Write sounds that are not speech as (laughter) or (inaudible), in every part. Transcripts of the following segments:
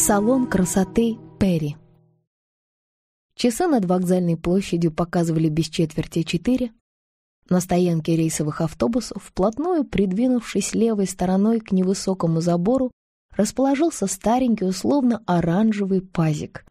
салон красоты Перри. Часы над вокзальной площадью показывали без четверти четыре. На стоянке рейсовых автобусов, вплотную придвинувшись левой стороной к невысокому забору, расположился старенький условно-оранжевый пазик.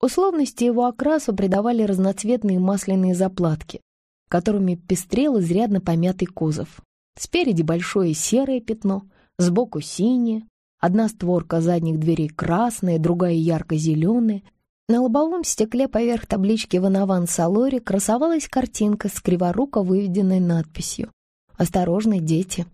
Условности его окрасу придавали разноцветные масляные заплатки, которыми пестрел изрядно помятый кузов. Спереди большое серое пятно, сбоку синее, Одна створка задних дверей красная, другая ярко-зеленая. На лобовом стекле поверх таблички «Ванован Салори» красовалась картинка с криворуко выведенной надписью «Осторожны дети».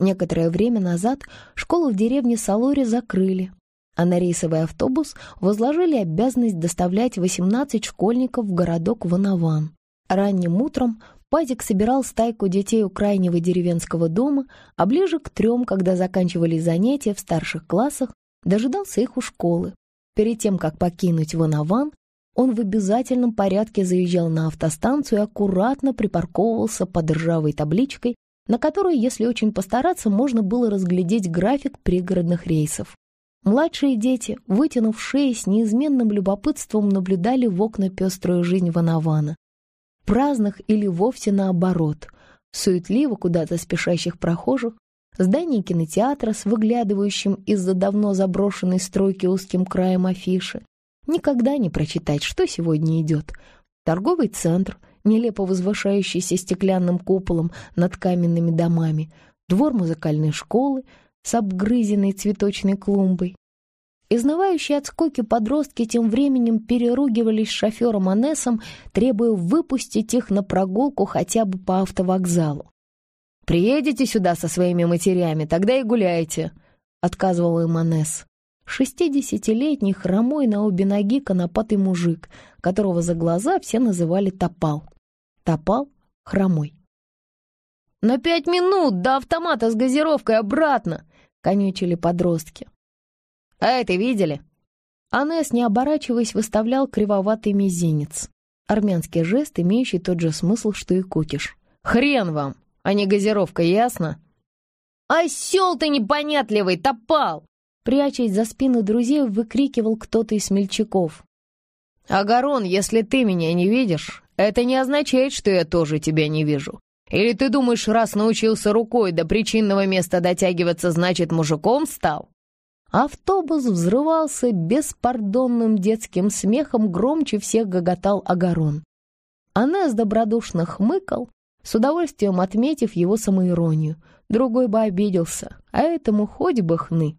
Некоторое время назад школу в деревне Салори закрыли, а на рейсовый автобус возложили обязанность доставлять 18 школьников в городок Ванован. Ранним утром Пазик собирал стайку детей у крайнего деревенского дома, а ближе к трем, когда заканчивали занятия в старших классах, дожидался их у школы. Перед тем, как покинуть Ванаван, он в обязательном порядке заезжал на автостанцию и аккуратно припарковывался под ржавой табличкой, на которой, если очень постараться, можно было разглядеть график пригородных рейсов. Младшие дети, вытянув шеи, с неизменным любопытством наблюдали в окна пеструю жизнь Ванавана праздных или вовсе наоборот, суетливо куда-то спешащих прохожих, здание кинотеатра с выглядывающим из-за давно заброшенной стройки узким краем афиши. Никогда не прочитать, что сегодня идет. Торговый центр, нелепо возвышающийся стеклянным куполом над каменными домами, двор музыкальной школы с обгрызенной цветочной клумбой, Изнывающие от скуки подростки тем временем переругивались с шофером Анессом, требуя выпустить их на прогулку хотя бы по автовокзалу. «Приедете сюда со своими матерями, тогда и гуляйте», — отказывал им Анесс. Шестидесятилетний, хромой на обе ноги конопатый мужик, которого за глаза все называли Топал. Топал — хромой. «На пять минут до автомата с газировкой обратно!» — конючили подростки. Э, «А это видели?» Анес, не оборачиваясь, выставлял кривоватый мизинец. Армянский жест, имеющий тот же смысл, что и кукиш. «Хрен вам, а не газировка, ясно?» «Осел ты непонятливый, топал!» Прячась за спину друзей, выкрикивал кто-то из смельчаков. «Агарон, если ты меня не видишь, это не означает, что я тоже тебя не вижу. Или ты думаешь, раз научился рукой до причинного места дотягиваться, значит, мужиком стал?» Автобус взрывался беспардонным детским смехом громче всех гоготал Агарон. Анес добродушно хмыкал, с удовольствием отметив его самоиронию. Другой бы обиделся, а этому хоть бы хны.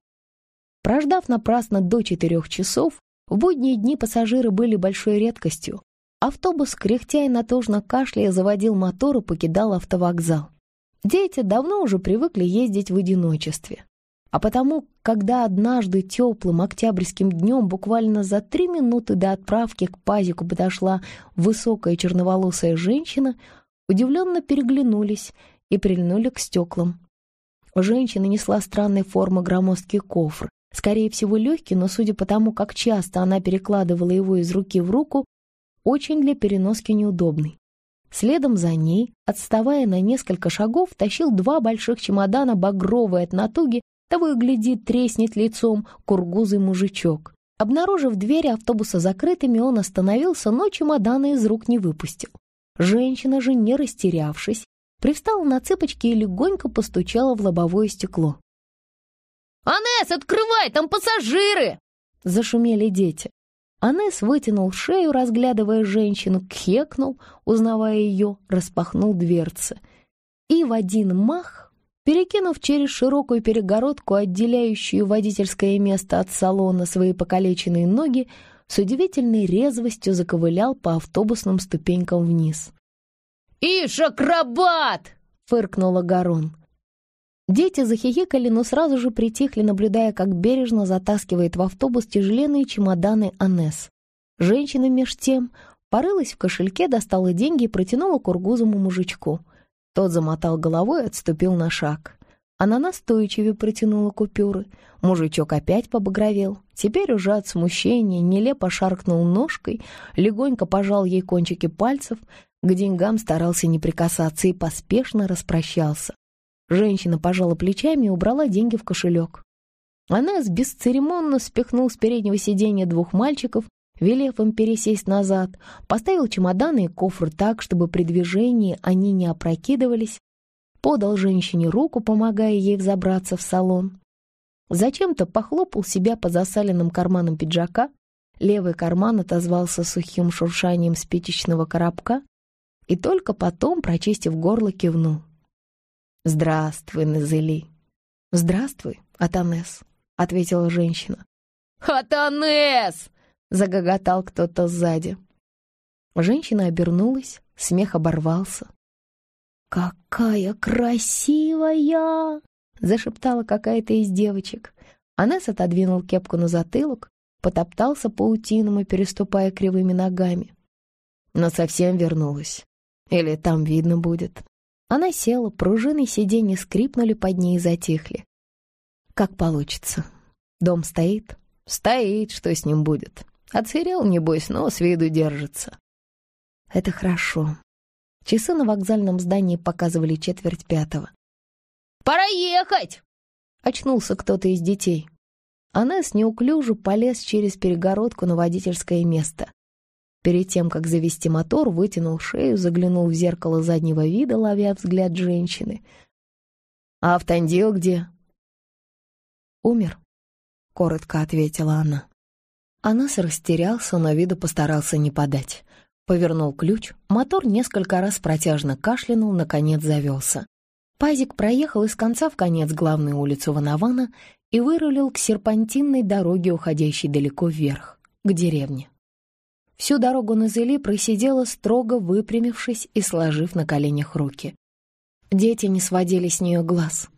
Прождав напрасно до четырех часов, в будние дни пассажиры были большой редкостью. Автобус, кряхтя и натужно кашляя, заводил мотор и покидал автовокзал. Дети давно уже привыкли ездить в одиночестве. А потому когда однажды теплым октябрьским днем, буквально за три минуты до отправки к пазику подошла высокая черноволосая женщина, удивленно переглянулись и прильнули к стеклам. Женщина несла странной формы громоздкий кофр. Скорее всего, легкий, но судя по тому, как часто она перекладывала его из руки в руку, очень для переноски неудобный. Следом за ней, отставая на несколько шагов, тащил два больших чемодана, багровые от натуги, того и гляди, треснет лицом кургузый мужичок. Обнаружив двери автобуса закрытыми, он остановился, но чемоданы из рук не выпустил. Женщина же, не растерявшись, привстала на цыпочки и легонько постучала в лобовое стекло. «Анесс, открывай, там пассажиры!» — зашумели дети. Анесс вытянул шею, разглядывая женщину, кхекнул, узнавая ее, распахнул дверцы. И в один мах Перекинув через широкую перегородку, отделяющую водительское место от салона свои покалеченные ноги, с удивительной резвостью заковылял по автобусным ступенькам вниз. «Ишь, акробат!» — фыркнула Гарон. Дети захихикали, но сразу же притихли, наблюдая, как бережно затаскивает в автобус тяжеленные чемоданы Анес. Женщина меж тем порылась в кошельке, достала деньги и протянула кургузому мужичку — тот замотал головой и отступил на шаг. Она настойчивее протянула купюры. Мужичок опять побагровел. Теперь уже от смущения нелепо шаркнул ножкой, легонько пожал ей кончики пальцев, к деньгам старался не прикасаться и поспешно распрощался. Женщина пожала плечами и убрала деньги в кошелек. Она бесцеремонно спихнул с переднего сиденья двух мальчиков, Велев им пересесть назад, поставил чемоданы и кофр так, чтобы при движении они не опрокидывались, подал женщине руку, помогая ей взобраться в салон. Зачем-то похлопал себя по засаленным карманам пиджака, левый карман отозвался сухим шуршанием спичечного коробка и только потом, прочистив горло, кивнул. «Здравствуй, Назели!» «Здравствуй, Атанес!» — ответила женщина. «Атанес!» Загоготал кто-то сзади. Женщина обернулась, смех оборвался. «Какая красивая!» — зашептала какая-то из девочек. Анес отодвинул кепку на затылок, потоптался паутином и переступая кривыми ногами. Но совсем вернулась. Или там видно будет. Она села, пружины сиденья скрипнули под ней и затихли. Как получится. Дом стоит? Стоит, что с ним будет. А Отсверял, небось, но с виду держится. Это хорошо. Часы на вокзальном здании показывали четверть пятого. «Пора ехать!» — очнулся кто-то из детей. Анес неуклюже полез через перегородку на водительское место. Перед тем, как завести мотор, вытянул шею, заглянул в зеркало заднего вида, ловя взгляд женщины. «А Автандил где?» «Умер», — коротко ответила она. Анас растерялся, но виду постарался не подать. Повернул ключ, мотор несколько раз протяжно кашлянул, наконец завелся. Пазик проехал из конца в конец главную улицу Ванавана и вырулил к серпантинной дороге, уходящей далеко вверх, к деревне. Всю дорогу на Зели просидела, строго выпрямившись и сложив на коленях руки. Дети не сводили с нее глаз.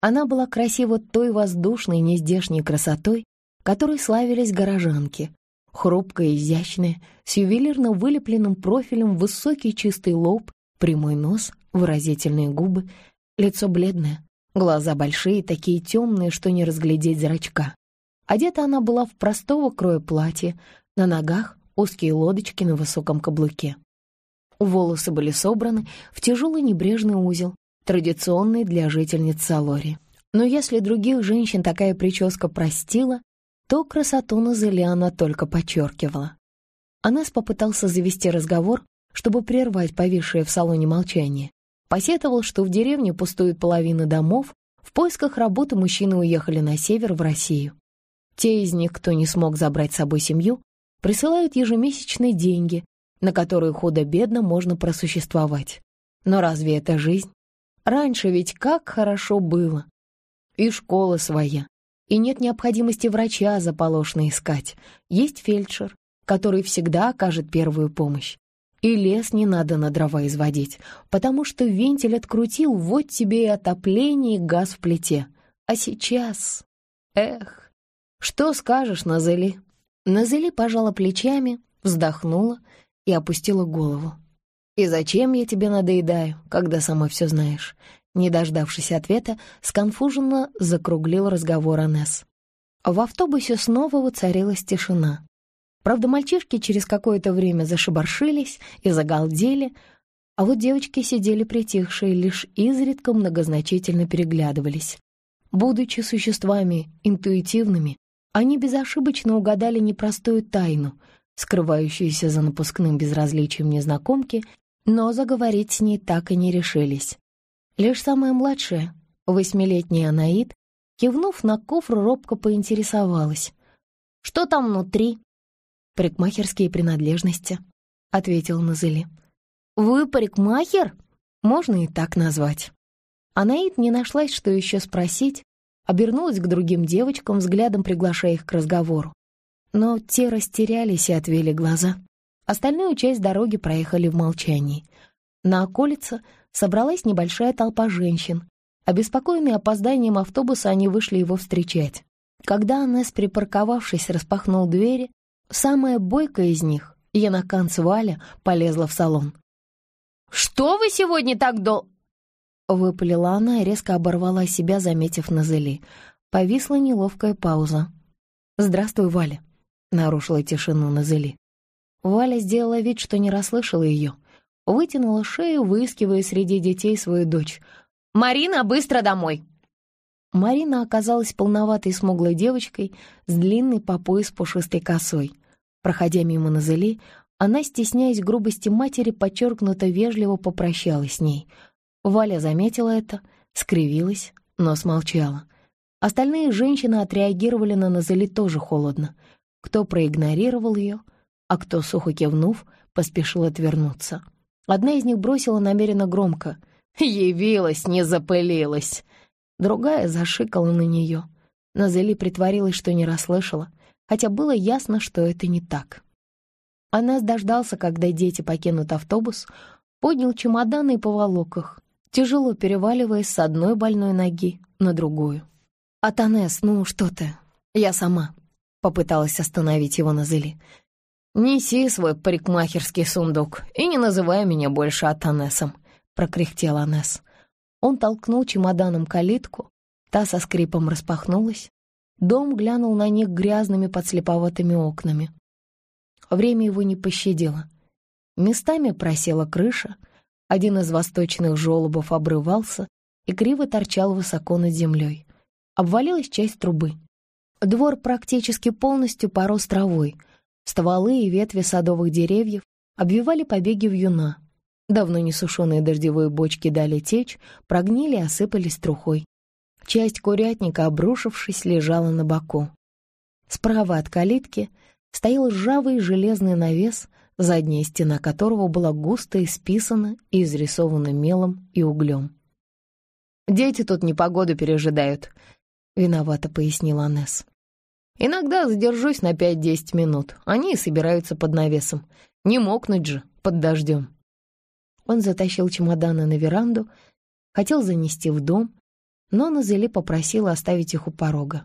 Она была красива той воздушной, нездешней красотой, которой славились горожанки. Хрупкая, изящная, с ювелирно вылепленным профилем высокий чистый лоб, прямой нос, выразительные губы, лицо бледное, глаза большие, такие темные, что не разглядеть зрачка. Одета она была в простого кроя платье, на ногах узкие лодочки на высоком каблуке. Волосы были собраны в тяжелый небрежный узел, традиционный для жительниц Салори. Но если других женщин такая прическа простила, то красоту Назеля она только подчеркивала. Анас попытался завести разговор, чтобы прервать повисшее в салоне молчание. Посетовал, что в деревне пустует половина домов, в поисках работы мужчины уехали на север, в Россию. Те из них, кто не смог забрать с собой семью, присылают ежемесячные деньги, на которые худо-бедно можно просуществовать. Но разве это жизнь? Раньше ведь как хорошо было. И школа своя, и нет необходимости врача заполошно искать. Есть фельдшер, который всегда окажет первую помощь. И лес не надо на дрова изводить, потому что вентиль открутил, вот тебе и отопление, и газ в плите. А сейчас... Эх, что скажешь, Назели? Назели пожала плечами, вздохнула и опустила голову. «И зачем я тебе надоедаю, когда сама все знаешь? Не дождавшись ответа, сконфуженно закруглил разговор Анесс. В автобусе снова воцарилась тишина. Правда, мальчишки через какое-то время зашибаршились и загалдели, а вот девочки сидели притихшие, лишь изредка многозначительно переглядывались. Будучи существами интуитивными, они безошибочно угадали непростую тайну, скрывающуюся за напускным безразличием незнакомки, но заговорить с ней так и не решились. Лишь самая младшая, восьмилетняя Анаит, кивнув на кофр, робко поинтересовалась. «Что там внутри?» «Парикмахерские принадлежности», — ответил Назыли. «Вы парикмахер?» «Можно и так назвать». Анаит не нашлась, что еще спросить, обернулась к другим девочкам, взглядом приглашая их к разговору. Но те растерялись и отвели глаза. Остальную часть дороги проехали в молчании. На околице — собралась небольшая толпа женщин. Обеспокоенные опозданием автобуса, они вышли его встречать. Когда Анес, припарковавшись, распахнул двери, самая бойкая из них, Янаканц Валя, полезла в салон. «Что вы сегодня так дол...» Выпалила она и резко оборвала себя, заметив Назели. Повисла неловкая пауза. «Здравствуй, Валя», — нарушила тишину Назели. Валя сделала вид, что не расслышала ее вытянула шею, выискивая среди детей свою дочь. «Марина, быстро домой!» Марина оказалась полноватой смуглой девочкой с длинной по пояс пушистой косой. Проходя мимо Назели, она, стесняясь грубости матери, подчеркнуто вежливо попрощалась с ней. Валя заметила это, скривилась, но смолчала. Остальные женщины отреагировали на Назели тоже холодно. Кто проигнорировал ее, а кто, сухо кивнув, поспешил отвернуться. Одна из них бросила намеренно громко. «Явилась, не запылилась!» Другая зашикала на нее. Назали притворилась, что не расслышала, хотя было ясно, что это не так. Анас дождался, когда дети покинут автобус, поднял чемоданы и поволок их, тяжело переваливаясь с одной больной ноги на другую. «Атанес, ну что ты? Я сама!» — попыталась остановить его Назели. «Неси свой парикмахерский сундук и не называй меня больше Атанесом», — прокряхтел Анес. Он толкнул чемоданом калитку, та со скрипом распахнулась. Дом глянул на них грязными подслеповатыми окнами. Время его не пощадило. Местами просела крыша, один из восточных желобов обрывался и криво торчал высоко над землей. Обвалилась часть трубы. Двор практически полностью порос травой — Стволы и ветви садовых деревьев обвивали побеги вьюна. Давно несушеные дождевые бочки дали течь, прогнили и осыпались трухой. Часть курятника, обрушившись, лежала на боку. Справа от калитки стоял ржавый железный навес, задняя стена которого была густо исписана и изрисована мелом и углем. «Дети тут непогоду пережидают», — виновато пояснила Несс. Иногда задержусь на 5-10 минут. Они собираются под навесом. Не мокнуть же под дождем. Он затащил чемоданы на веранду, хотел занести в дом, но Назели попросила оставить их у порога.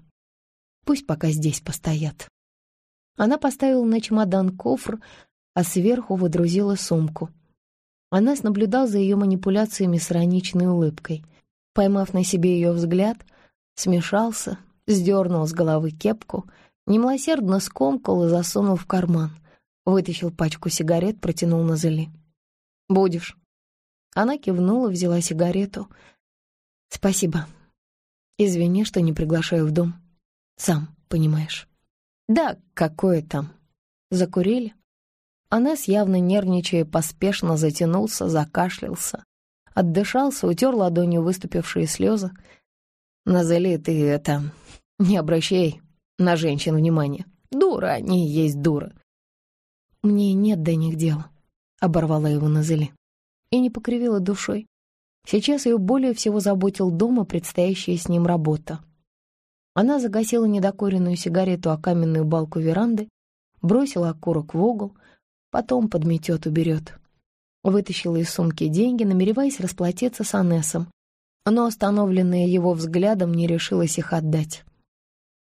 Пусть пока здесь постоят. Она поставила на чемодан кофр, а сверху выдрузила сумку. Анес наблюдал за ее манипуляциями с ироничной улыбкой. Поймав на себе ее взгляд, смешался, сдернул с головы кепку, немилосердно скомкал и засунул в карман. Вытащил пачку сигарет, протянул на Зели. «Будешь». Она кивнула, взяла сигарету. «Спасибо. Извини, что не приглашаю в дом. Сам понимаешь». «Да, какое там?» Закурили. Анес, явно нервничая, поспешно затянулся, закашлялся. Отдышался, утер ладонью выступившие слезы. Назали, ты это... Не обращай на женщин внимания. Дура, они есть дура. Мне нет до них дела, — оборвала его Назали. И не покривила душой. Сейчас ее более всего заботил дома предстоящая с ним работа. Она загасила недокоренную сигарету о каменную балку веранды, бросила окурок в угол, потом подметет уберет. Вытащила из сумки деньги, намереваясь расплатиться с Анессом, но, остановленная его взглядом, не решилась их отдать.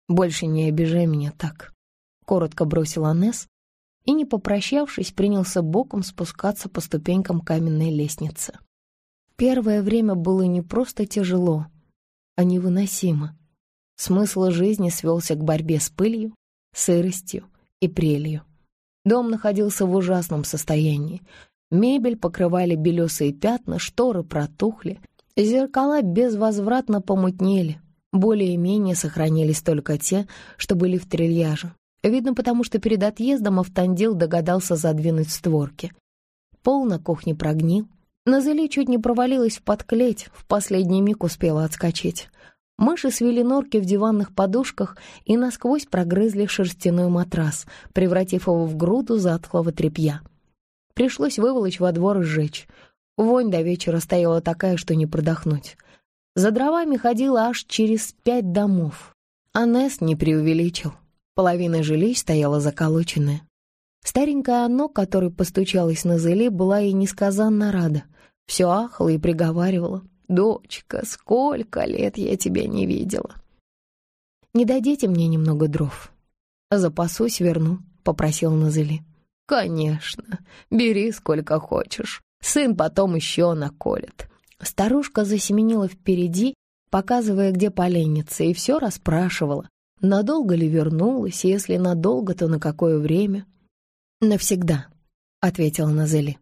«Больше не обижай меня так», — коротко бросила Несс и, не попрощавшись, принялся боком спускаться по ступенькам каменной лестницы. Первое время было не просто тяжело, а невыносимо. Смысл жизни свелся к борьбе с пылью, сыростью и прелью. Дом находился в ужасном состоянии. Мебель покрывали белесые пятна, шторы протухли, Зеркала безвозвратно помутнели. Более-менее сохранились только те, что были в трильяже. Видно, потому что перед отъездом Автандил догадался задвинуть створки. Пол на кухне прогнил. Назали чуть не провалилась в подклеть, в последний миг успела отскочить. Мыши свели норки в диванных подушках и насквозь прогрызли шерстяной матрас, превратив его в груду затхлого тряпья. Пришлось выволочь во двор и сжечь — Вонь до вечера стояла такая, что не продохнуть. За дровами ходила аж через пять домов. Анес не преувеличил. Половина жилищ стояла заколоченная. Старенькое оно, которое постучалось на зеле, была ей несказанно рада. Все ахла и приговаривала. «Дочка, сколько лет я тебя не видела!» «Не дадите мне немного дров?» «Запасусь, верну», — попросил Назыли. «Конечно, бери сколько хочешь», Сын потом еще наколет. Старушка засеменила впереди, показывая, где поленница, и все расспрашивала, надолго ли вернулась, если надолго, то на какое время. «Навсегда», — ответила Назели.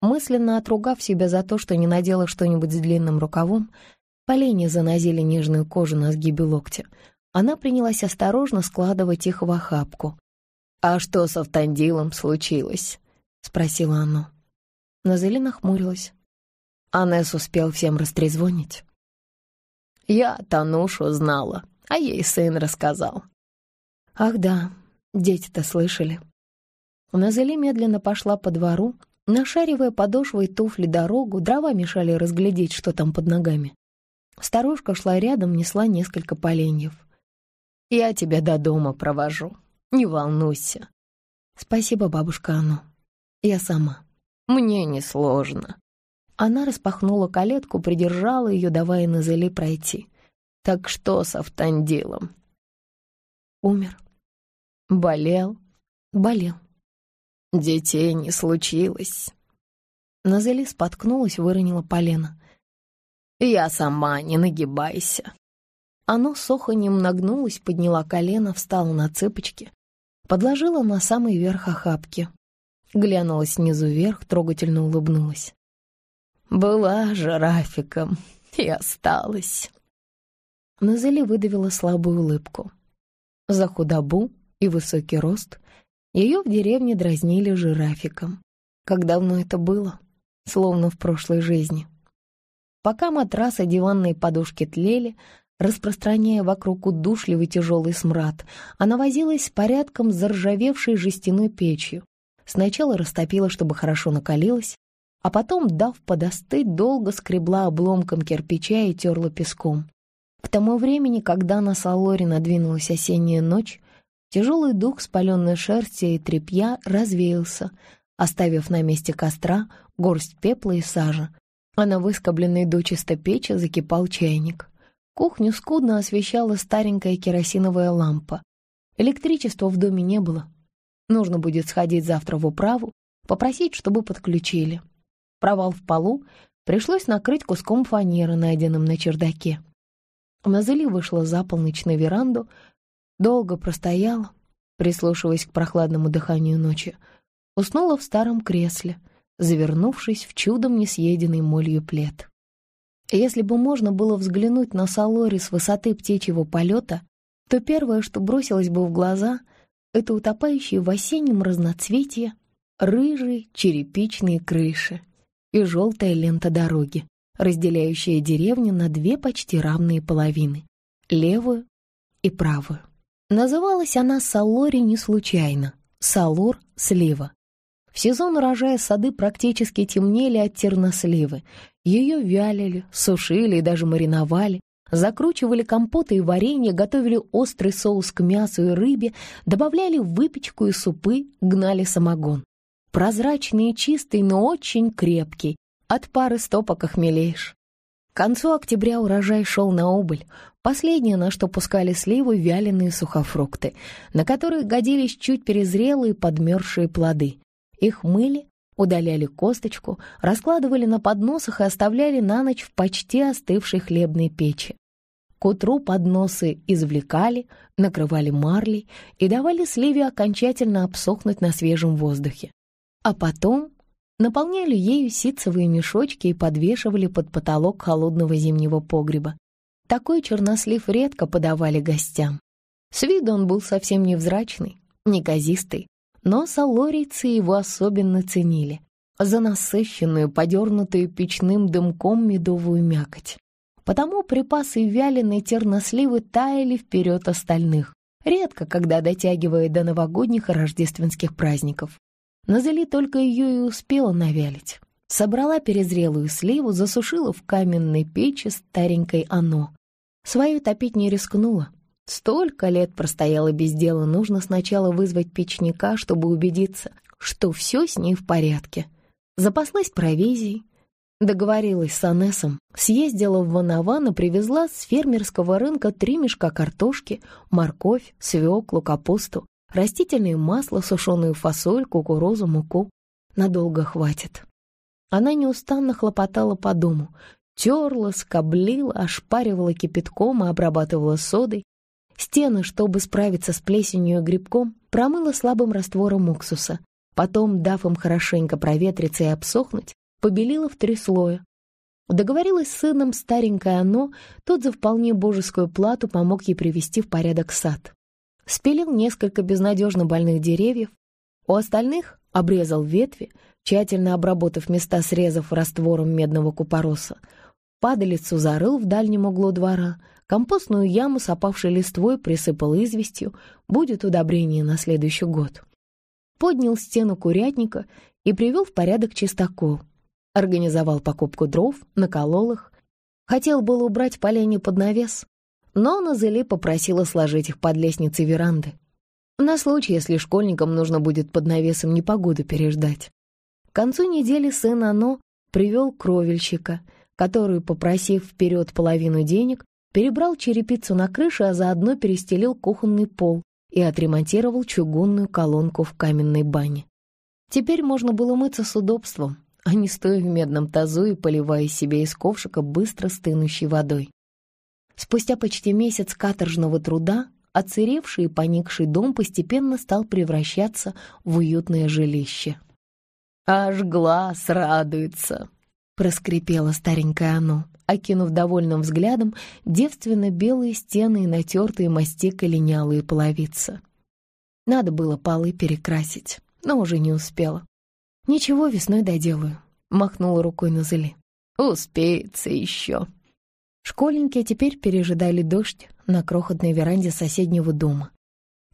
Мысленно отругав себя за то, что не надела что-нибудь с длинным рукавом, поленья занозили нежную кожу на сгибе локтя. Она принялась осторожно складывать их в охапку. «А что с автандилом случилось?» — спросила она. Назели нахмурилась. Анес успел всем растрезвонить. «Я Танушу знала, а ей сын рассказал». «Ах да, дети-то слышали». Назели медленно пошла по двору, нашаривая подошвой туфли дорогу, дрова мешали разглядеть, что там под ногами. Старушка шла рядом, несла несколько поленьев. «Я тебя до дома провожу, не волнуйся». «Спасибо, бабушка ану. Я сама». Мне несложно». Она распахнула калетку, придержала ее, давая Назели пройти. «Так что с автандилом?» «Умер». «Болел?» «Болел». «Детей не случилось». Назели споткнулась, выронила полено. «Я сама, не нагибайся». Оно с оханем нагнулось, подняла колено, встала на цыпочки, подложила на самый верх охапки, Глянула снизу вверх, трогательно улыбнулась. «Была жирафиком и осталась». Назали выдавила слабую улыбку. За худобу и высокий рост ее в деревне дразнили жирафиком. Как давно это было, словно в прошлой жизни. Пока матрасы, диванные подушки тлели, распространяя вокруг удушливый тяжелый смрад, она возилась с порядком заржавевшей жестяной печью, Сначала растопила, чтобы хорошо накалилась, а потом, дав подостыть, долго скребла обломком кирпича и терла песком. К тому времени, когда на Салоре надвинулась осенняя ночь, тяжелый дух спаленной шерсти и тряпья развеялся, оставив на месте костра горсть пепла и сажа, а на выскобленной до чисто печи закипал чайник. Кухню скудно освещала старенькая керосиновая лампа. Электричества в доме не было, Нужно будет сходить завтра в управу, попросить, чтобы подключили. Провал в полу пришлось накрыть куском фанеры, найденным на чердаке. Назали вышла за полночь на веранду, долго простояла, прислушиваясь к прохладному дыханию ночи. Уснула в старом кресле, завернувшись в чудом несъеденный молью плед. Если бы можно было взглянуть на Салори с высоты птичьего полета, то первое, что бросилось бы в глаза — это утопающие в осеннем разноцветье рыжие черепичные крыши и желтая лента дороги, разделяющая деревню на две почти равные половины — левую и правую. Называлась она Салори не случайно — Салор слива. В сезон урожая сады практически темнели от терносливы. Ее вялили, сушили и даже мариновали, Закручивали компоты и варенье, готовили острый соус к мясу и рыбе, добавляли выпечку и супы, гнали самогон. Прозрачный и чистый, но очень крепкий. От пары стопок охмелеешь. К концу октября урожай шел на убыль. Последнее, на что пускали сливы, вяленые сухофрукты, на которые годились чуть перезрелые подмерзшие плоды. Их мыли, удаляли косточку, раскладывали на подносах и оставляли на ночь в почти остывшей хлебной печи. К утру подносы извлекали, накрывали марлей и давали сливе окончательно обсохнуть на свежем воздухе. А потом наполняли ею ситцевые мешочки и подвешивали под потолок холодного зимнего погреба. Такой чернослив редко подавали гостям. С виду он был совсем невзрачный, неказистый, но салорийцы его особенно ценили за насыщенную, подернутую печным дымком медовую мякоть. Потому припасы вяленой терносливы таяли вперед остальных, редко когда дотягивая до новогодних и рождественских праздников. назели только ее и успела навялить. Собрала перезрелую сливу, засушила в каменной печи старенькой оно. Свою топить не рискнула, Столько лет простояла без дела, нужно сначала вызвать печника, чтобы убедиться, что все с ней в порядке. Запаслась провизией, договорилась с Анесом, съездила в Ванаван и привезла с фермерского рынка три мешка картошки, морковь, свеклу, капусту, растительное масло, сушеную фасоль, кукурузу, муку. Надолго хватит. Она неустанно хлопотала по дому, терла, скоблила, ошпаривала кипятком и обрабатывала содой, Стены, чтобы справиться с плесенью и грибком, промыла слабым раствором уксуса. Потом, дав им хорошенько проветриться и обсохнуть, побелила в три слоя. Договорилась с сыном старенькое оно, тот за вполне божескую плату помог ей привести в порядок сад. Спилил несколько безнадежно больных деревьев, у остальных обрезал ветви, тщательно обработав места срезов раствором медного купороса. Падалицу зарыл в дальнем углу двора — Компостную яму с опавшей листвой присыпал известью, будет удобрение на следующий год. Поднял стену курятника и привел в порядок чистокол. Организовал покупку дров, наколол их. Хотел было убрать поленья под навес, но Назели попросила сложить их под лестницей веранды. На случай, если школьникам нужно будет под навесом непогоду переждать. К концу недели сын Ано привел кровельщика, который, попросив вперед половину денег, перебрал черепицу на крыше, а заодно перестелил кухонный пол и отремонтировал чугунную колонку в каменной бане. Теперь можно было мыться с удобством, а не стоя в медном тазу и поливая себе из ковшика быстро стынущей водой. Спустя почти месяц каторжного труда оцеревший и поникший дом постепенно стал превращаться в уютное жилище. «Аж глаз радуется!» — проскрипело старенькое оно окинув довольным взглядом девственно белые стены и натертые мастика линялые половицы. Надо было полы перекрасить, но уже не успела. «Ничего, весной доделаю», — махнула рукой на зыли. «Успеется еще». Школьники теперь пережидали дождь на крохотной веранде соседнего дома.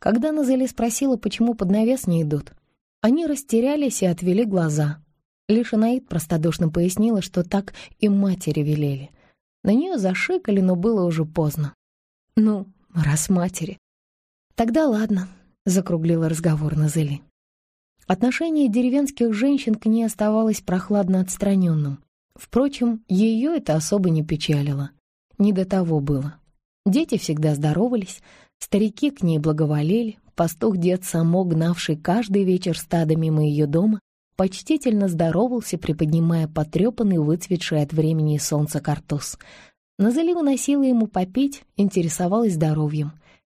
Когда Назали спросила, почему под навес не идут, они растерялись и отвели глаза — Лишь Анаид простодушно пояснила, что так и матери велели. На нее зашикали, но было уже поздно. «Ну, раз матери». «Тогда ладно», — закруглила разговор Назыли. Отношение деревенских женщин к ней оставалось прохладно отстраненным. Впрочем, ее это особо не печалило. Не до того было. Дети всегда здоровались, старики к ней благоволели, пастух-дед само гнавший каждый вечер стадо мимо ее дома, почтительно здоровался, приподнимая потрепанный, выцветший от времени солнца картуз. Назали выносила ему попить, интересовалась здоровьем.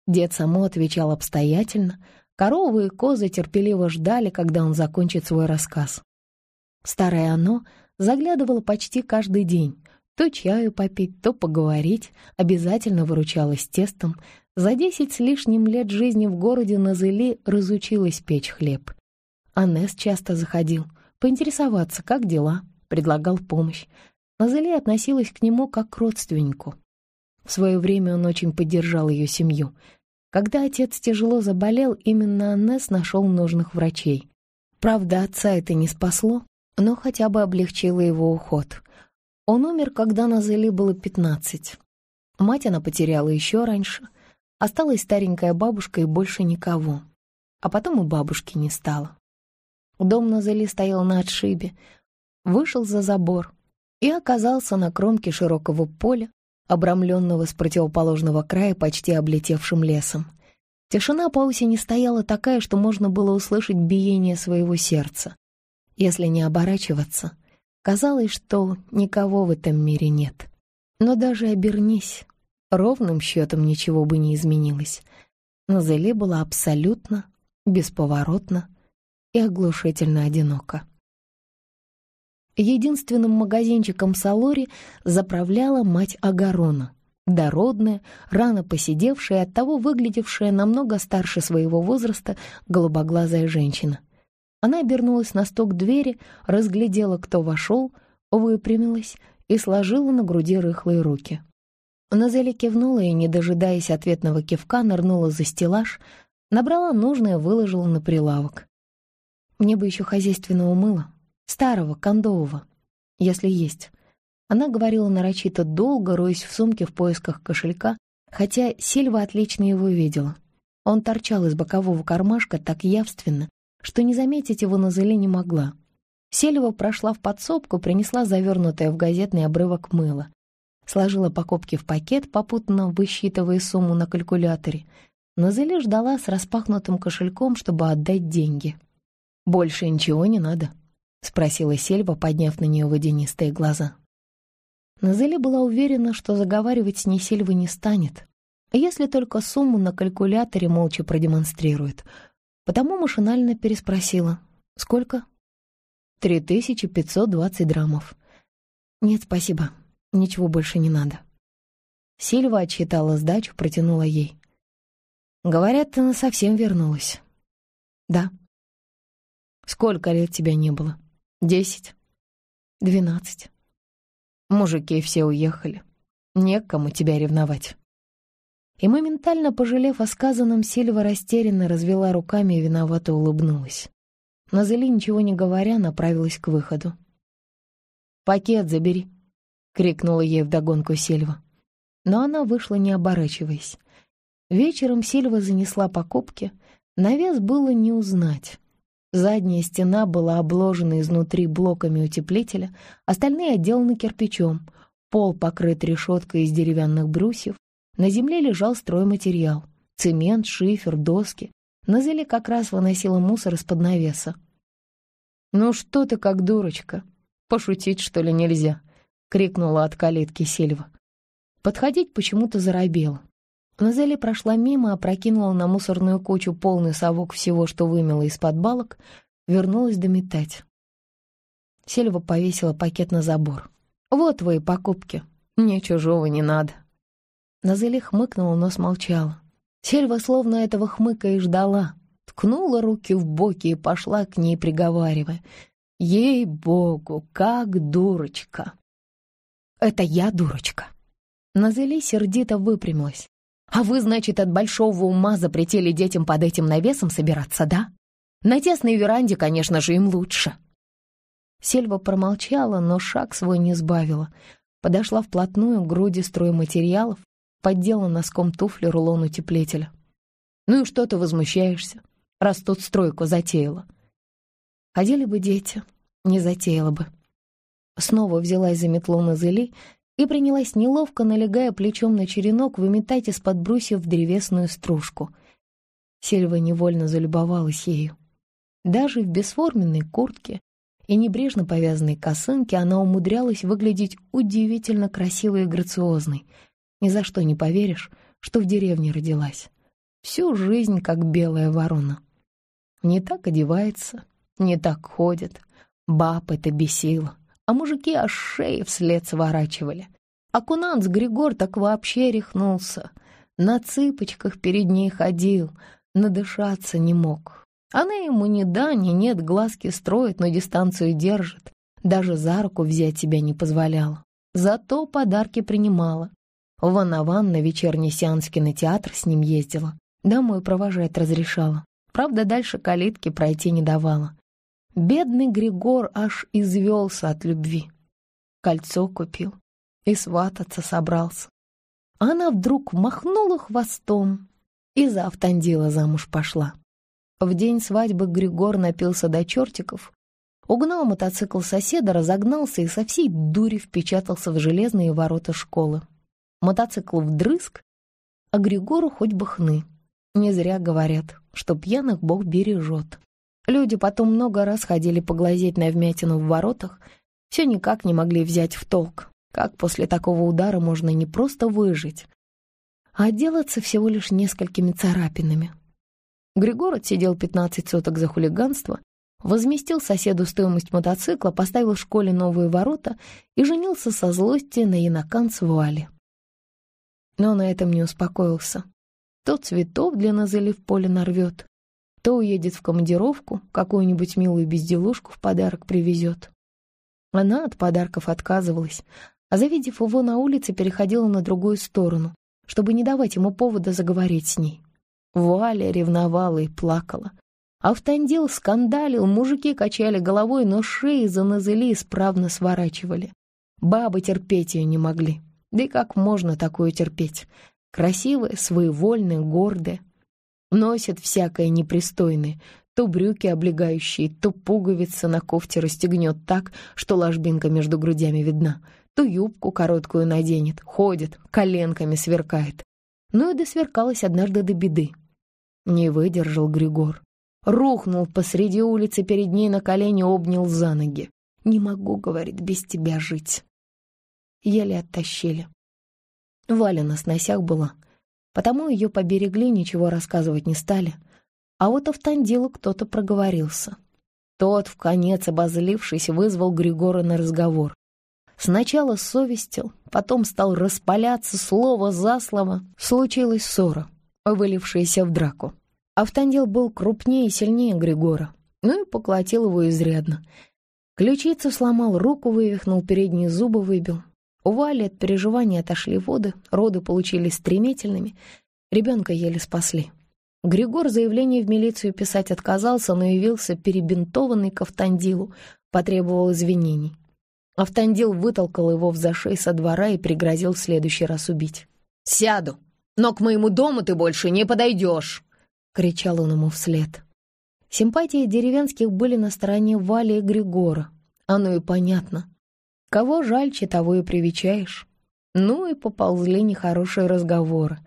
Дед само отвечал обстоятельно. Коровы и козы терпеливо ждали, когда он закончит свой рассказ. Старое оно заглядывало почти каждый день. То чаю попить, то поговорить, обязательно выручалась тестом. За десять с лишним лет жизни в городе Назели разучилась печь хлеб. Аннес часто заходил, поинтересоваться, как дела, предлагал помощь. Назели относилась к нему как к родственнику. В свое время он очень поддержал ее семью. Когда отец тяжело заболел, именно Аннес нашел нужных врачей. Правда, отца это не спасло, но хотя бы облегчило его уход. Он умер, когда Назели было 15. Мать она потеряла еще раньше. Осталась старенькая бабушка и больше никого. А потом и бабушки не стало. Дом на золе стоял на отшибе, вышел за забор и оказался на кромке широкого поля, обрамленного с противоположного края почти облетевшим лесом. Тишина по не стояла такая, что можно было услышать биение своего сердца. Если не оборачиваться, казалось, что никого в этом мире нет. Но даже обернись, ровным счетом ничего бы не изменилось. Назеле было абсолютно, бесповоротно и оглушительно одиноко. Единственным магазинчиком Салори заправляла мать Агарона, дородная, рано посидевшая, оттого выглядевшая намного старше своего возраста голубоглазая женщина. Она обернулась на сток двери, разглядела, кто вошел, выпрямилась и сложила на груди рыхлые руки. Назели кивнула и, не дожидаясь ответного кивка, нырнула за стеллаж, набрала нужное, выложила на прилавок. Мне бы еще хозяйственного мыла. Старого, кондового. Если есть. Она говорила нарочито долго, роясь в сумке в поисках кошелька, хотя Сильва отлично его видела. Он торчал из бокового кармашка так явственно, что не заметить его на зеле не могла. Сельва прошла в подсобку, принесла завернутое в газетный обрывок мыла. Сложила покупки в пакет, попутно высчитывая сумму на калькуляторе. Назеле ждала с распахнутым кошельком, чтобы отдать деньги. «Больше ничего не надо?» — спросила Сельва, подняв на нее водянистые глаза. Назеля была уверена, что заговаривать с ней Сильва не станет, если только сумму на калькуляторе молча продемонстрирует. Потому машинально переспросила. «Сколько?» «Три тысячи пятьсот двадцать драмов». «Нет, спасибо. Ничего больше не надо». Сильва отчитала сдачу, протянула ей. «Говорят, она совсем вернулась». «Да», Сколько лет тебя не было? Десять? Двенадцать? Мужики все уехали. Некому тебя ревновать. И моментально, пожалев о сказанном, Сильва растерянно развела руками и виновато улыбнулась. Назели ничего не говоря, направилась к выходу. «Пакет забери!» — крикнула ей вдогонку Сильва. Но она вышла, не оборачиваясь. Вечером Сильва занесла покупки. На вес было не узнать. Задняя стена была обложена изнутри блоками утеплителя, остальные отделаны кирпичом, пол покрыт решеткой из деревянных брусьев, на земле лежал стройматериал — цемент, шифер, доски. Назели как раз выносила мусор из-под навеса. «Ну что ты как дурочка? Пошутить, что ли, нельзя?» — крикнула от калитки Сильва. Подходить почему-то заробела. Назели прошла мимо, опрокинула на мусорную кучу полный совок всего, что вымела из-под балок, вернулась дометать. Сельва повесила пакет на забор. «Вот твои покупки. Мне чужого не надо». Назели хмыкнула, но смолчала. Сельва словно этого хмыка и ждала. Ткнула руки в боки и пошла к ней, приговаривая. «Ей-богу, как дурочка!» «Это я дурочка!» Назели сердито выпрямилась. А вы, значит, от большого ума запретили детям под этим навесом собираться, да? На тесной веранде, конечно же, им лучше». Сельва промолчала, но шаг свой не сбавила. Подошла вплотную к груди стройматериалов, поддела носком туфли рулон утеплителя. «Ну и что ты возмущаешься, раз тут стройку затеяла?» «Ходили бы дети, не затеяла бы». Снова взялась за метлу на зыли и принялась неловко, налегая плечом на черенок, выметать из-под брусьев древесную стружку. Сильва невольно залюбовалась ею. Даже в бесформенной куртке и небрежно повязанной косынке она умудрялась выглядеть удивительно красивой и грациозной. Ни за что не поверишь, что в деревне родилась. Всю жизнь как белая ворона. Не так одевается, не так ходит. Баб это бесило а мужики аж шеи вслед сворачивали. Акунанц Григор так вообще рехнулся. На цыпочках перед ней ходил, надышаться не мог. Она ему ни да, ни нет, глазки строит, но дистанцию держит. Даже за руку взять себя не позволяла. Зато подарки принимала. Ван-Аван на вечерний сеанс в кинотеатр с ним ездила. Домой провожать разрешала. Правда, дальше калитки пройти не давала. Бедный Григор аж извелся от любви. Кольцо купил и свататься собрался. Она вдруг махнула хвостом и за Автандила замуж пошла. В день свадьбы Григор напился до чертиков, угнал мотоцикл соседа, разогнался и со всей дури впечатался в железные ворота школы. Мотоцикл вдрызг, а Григору хоть бы хны. Не зря говорят, что пьяных Бог бережет. Люди потом много раз ходили поглазеть на вмятину в воротах, все никак не могли взять в толк, как после такого удара можно не просто выжить, а отделаться всего лишь несколькими царапинами. Григор сидел 15 соток за хулиганство, возместил соседу стоимость мотоцикла, поставил в школе новые ворота и женился со злости на Янаканцевуале. Но на этом не успокоился. То цветов для назыли в поле нарвет, то уедет в командировку, какую-нибудь милую безделушку в подарок привезет. Она от подарков отказывалась, а завидев его на улице, переходила на другую сторону, чтобы не давать ему повода заговорить с ней. Валя ревновала и плакала. Автандил скандалил, мужики качали головой, но шеи за назыли исправно сворачивали. Бабы терпеть ее не могли. Да и как можно такое терпеть? Красивая, своевольная, гордая носят всякое непристойное, то брюки облегающие, то пуговица на кофте расстегнет так, что ложбинка между грудями видна, то юбку короткую наденет, ходит, коленками сверкает. Ну и досверкалась однажды до беды. Не выдержал Григор. Рухнул посреди улицы перед ней на колени, обнял за ноги. «Не могу, — говорит, — без тебя жить». Еле оттащили. Валя на сносях была, потому ее поберегли, ничего рассказывать не стали. А вот в тандилу кто-то проговорился. Тот, в конец обозлившись, вызвал Григора на разговор. Сначала совестил, потом стал распаляться слово за слово. Случилась ссора, вылившаяся в драку. Автандил был крупнее и сильнее Григора, ну и поклотил его изрядно. Ключицу сломал, руку вывихнул, передние зубы выбил. У Вали от переживаний отошли воды, роды получились стремительными. Ребенка еле спасли. Григор заявление в милицию писать отказался, но явился перебинтованный к Автандилу, потребовал извинений. Автандил вытолкал его в зашей со двора и пригрозил в следующий раз убить. «Сяду, но к моему дому ты больше не подойдешь!» — кричал он ему вслед. Симпатии деревенских были на стороне Вали и Григора. Оно и понятно — Кого жальче, того и привечаешь. Ну и поползли нехорошие разговоры.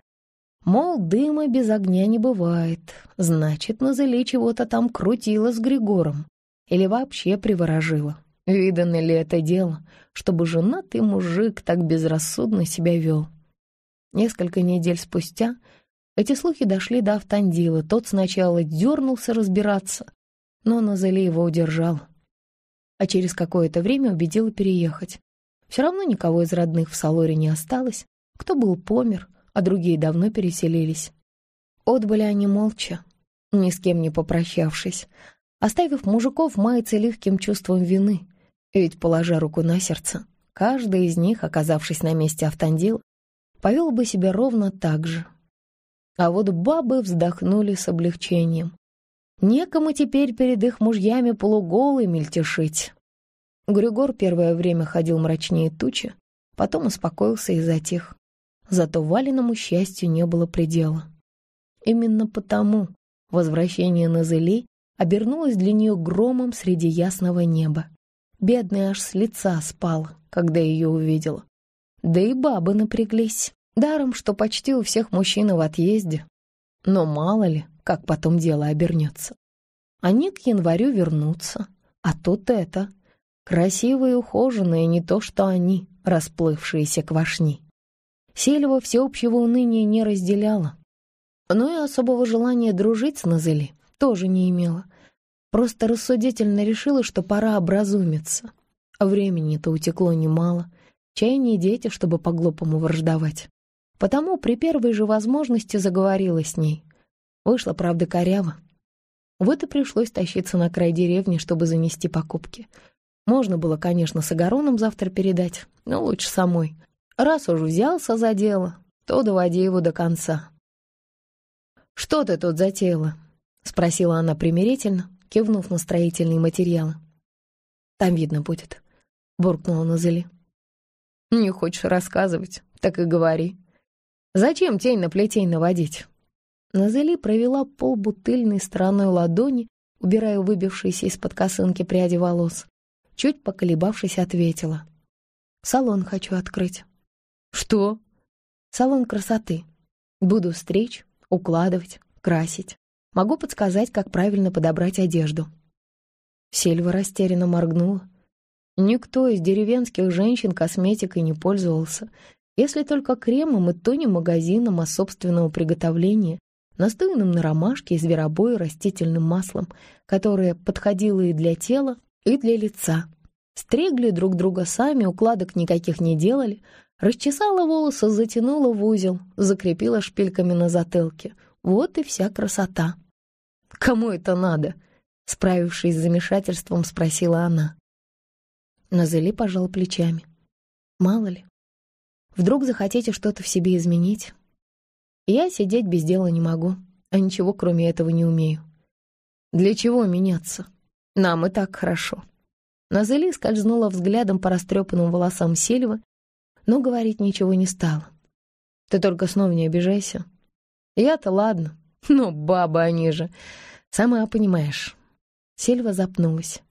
Мол, дыма без огня не бывает. Значит, на чего-то там крутила с Григором. Или вообще приворожила. Видано ли это дело, чтобы женатый мужик так безрассудно себя вел? Несколько недель спустя эти слухи дошли до Автандила. Тот сначала дернулся разбираться, но Назали его удержал а через какое-то время убедила переехать. Все равно никого из родных в Салоре не осталось. Кто был помер, а другие давно переселились. Отбыли они молча, ни с кем не попрощавшись, оставив мужиков маяться легким чувством вины. Ведь, положа руку на сердце, каждый из них, оказавшись на месте автандил, повел бы себя ровно так же. А вот бабы вздохнули с облегчением. Некому теперь перед их мужьями полуголый мельтешить. Григор первое время ходил мрачнее тучи, потом успокоился и затих. Зато Валиному счастью не было предела. Именно потому возвращение Назыли обернулось для нее громом среди ясного неба. Бедная аж с лица спала, когда ее увидела. Да и бабы напряглись. Даром, что почти у всех мужчин в отъезде. Но мало ли, как потом дело обернется. Они к январю вернутся, а тут это. Красивые, ухоженные, не то что они, расплывшиеся квашни. Сельва всеобщего уныния не разделяла. Но и особого желания дружить с Назели тоже не имела. Просто рассудительно решила, что пора образумиться. А времени-то утекло немало. чаине дети, чтобы по-глупому враждовать. Потому при первой же возможности заговорила с ней. Вышло, правда, коряво. Вот и пришлось тащиться на край деревни, чтобы занести покупки. Можно было, конечно, с огороном завтра передать, но лучше самой. Раз уж взялся за дело, то доводи его до конца. «Что ты тут затеяла?» — спросила она примирительно, кивнув на строительные материалы. «Там видно будет», — буркнула Назели. «Не хочешь рассказывать, так и говори. Зачем тень на плетень наводить? Назели провела полбутыльной стороной ладони, убирая выбившиеся из-под косынки пряди волос. Чуть поколебавшись, ответила. «Салон хочу открыть». «Что?» «Салон красоты. Буду стричь, укладывать, красить. Могу подсказать, как правильно подобрать одежду». Сельва растерянно моргнула. Никто из деревенских женщин косметикой не пользовался, если только кремом и то не магазином, а собственного приготовления, настойным на ромашке и зверобой растительным маслом, которое подходило и для тела, и для лица. Стригли друг друга сами, укладок никаких не делали. Расчесала волосы, затянула в узел, закрепила шпильками на затылке. Вот и вся красота. «Кому это надо?» Справившись с замешательством, спросила она. Назели пожал плечами. «Мало ли. Вдруг захотите что-то в себе изменить, я сидеть без дела не могу, а ничего кроме этого не умею. Для чего меняться? Нам и так хорошо. Назели скользнула взглядом по растрепанным волосам Сильвы, но говорить ничего не стала. Ты только снова не обижайся. Я-то ладно, (laughs) но бабы они же. Сама понимаешь. Сильва запнулась.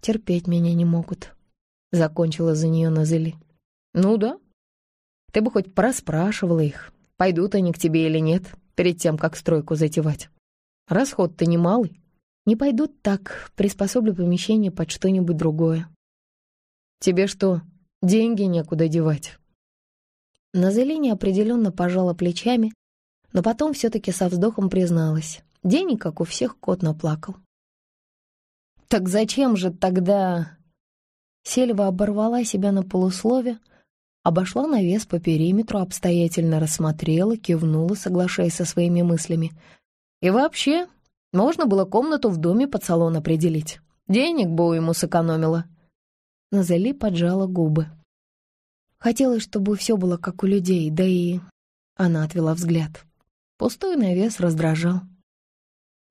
Терпеть меня не могут. Закончила за нее Назели. Ну да. Ты бы хоть проспрашивала их пойдут они к тебе или нет, перед тем, как стройку затевать. Расход-то немалый. Не пойдут так, приспособлю помещение под что-нибудь другое. Тебе что, деньги некуда девать?» Назали определенно пожала плечами, но потом все-таки со вздохом призналась. Денег, как у всех, кот наплакал. «Так зачем же тогда...» Сельва оборвала себя на полуслове, обошла навес по периметру, обстоятельно рассмотрела, кивнула, соглашаясь со своими мыслями. И вообще, можно было комнату в доме под салон определить. Денег бы ему сэкономила. Назали поджала губы. Хотелось, чтобы все было как у людей, да и... Она отвела взгляд. Пустой навес раздражал.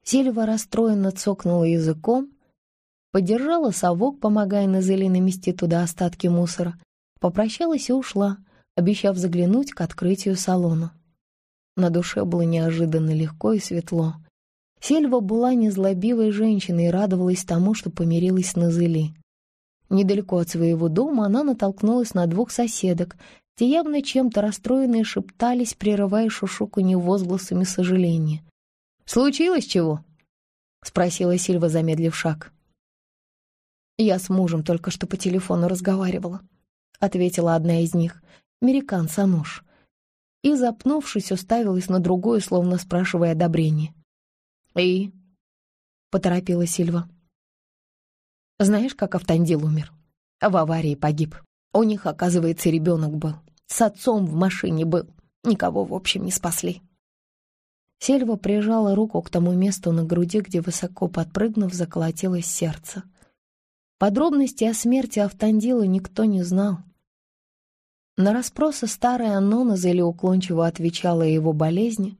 Сильва расстроенно цокнула языком, подержала совок, помогая Назели намести туда остатки мусора, попрощалась и ушла, обещав заглянуть к открытию салона. На душе было неожиданно легко и светло. Сельва была незлобивой женщиной и радовалась тому, что помирилась с Назыли. Недалеко от своего дома она натолкнулась на двух соседок, те явно чем-то расстроенные шептались, прерывая шушуканье возгласами сожаления. «Случилось чего?» — спросила Сильва, замедлив шаг. «Я с мужем только что по телефону разговаривала», — ответила одна из них. «Американца нож». И, запнувшись, уставилась на другое, словно спрашивая одобрение. «И?» — поторопила Сильва. «Знаешь, как Автандил умер? В аварии погиб. У них, оказывается, ребенок был. С отцом в машине был. Никого, в общем, не спасли». Сильва прижала руку к тому месту на груди, где, высоко подпрыгнув, заколотилось сердце. Подробности о смерти Автандила никто не знал. На расспросы старая Аннона уклончиво отвечала о его болезни,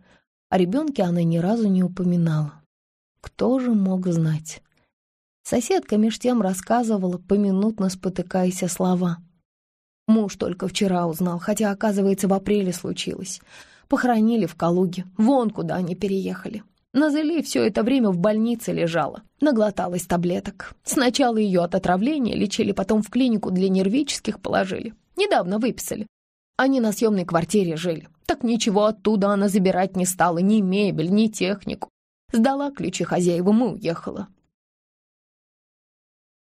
а ребенке она ни разу не упоминала. Кто же мог знать? Соседка меж тем рассказывала, поминутно спотыкаясь о слова. Муж только вчера узнал, хотя, оказывается, в апреле случилось. Похоронили в Калуге, вон куда они переехали. Назали все это время в больнице лежала, наглоталась таблеток. Сначала ее от отравления лечили, потом в клинику для нервических положили. Недавно выписали. Они на съемной квартире жили. Так ничего оттуда она забирать не стала, ни мебель, ни технику. Сдала ключи хозяевам и уехала.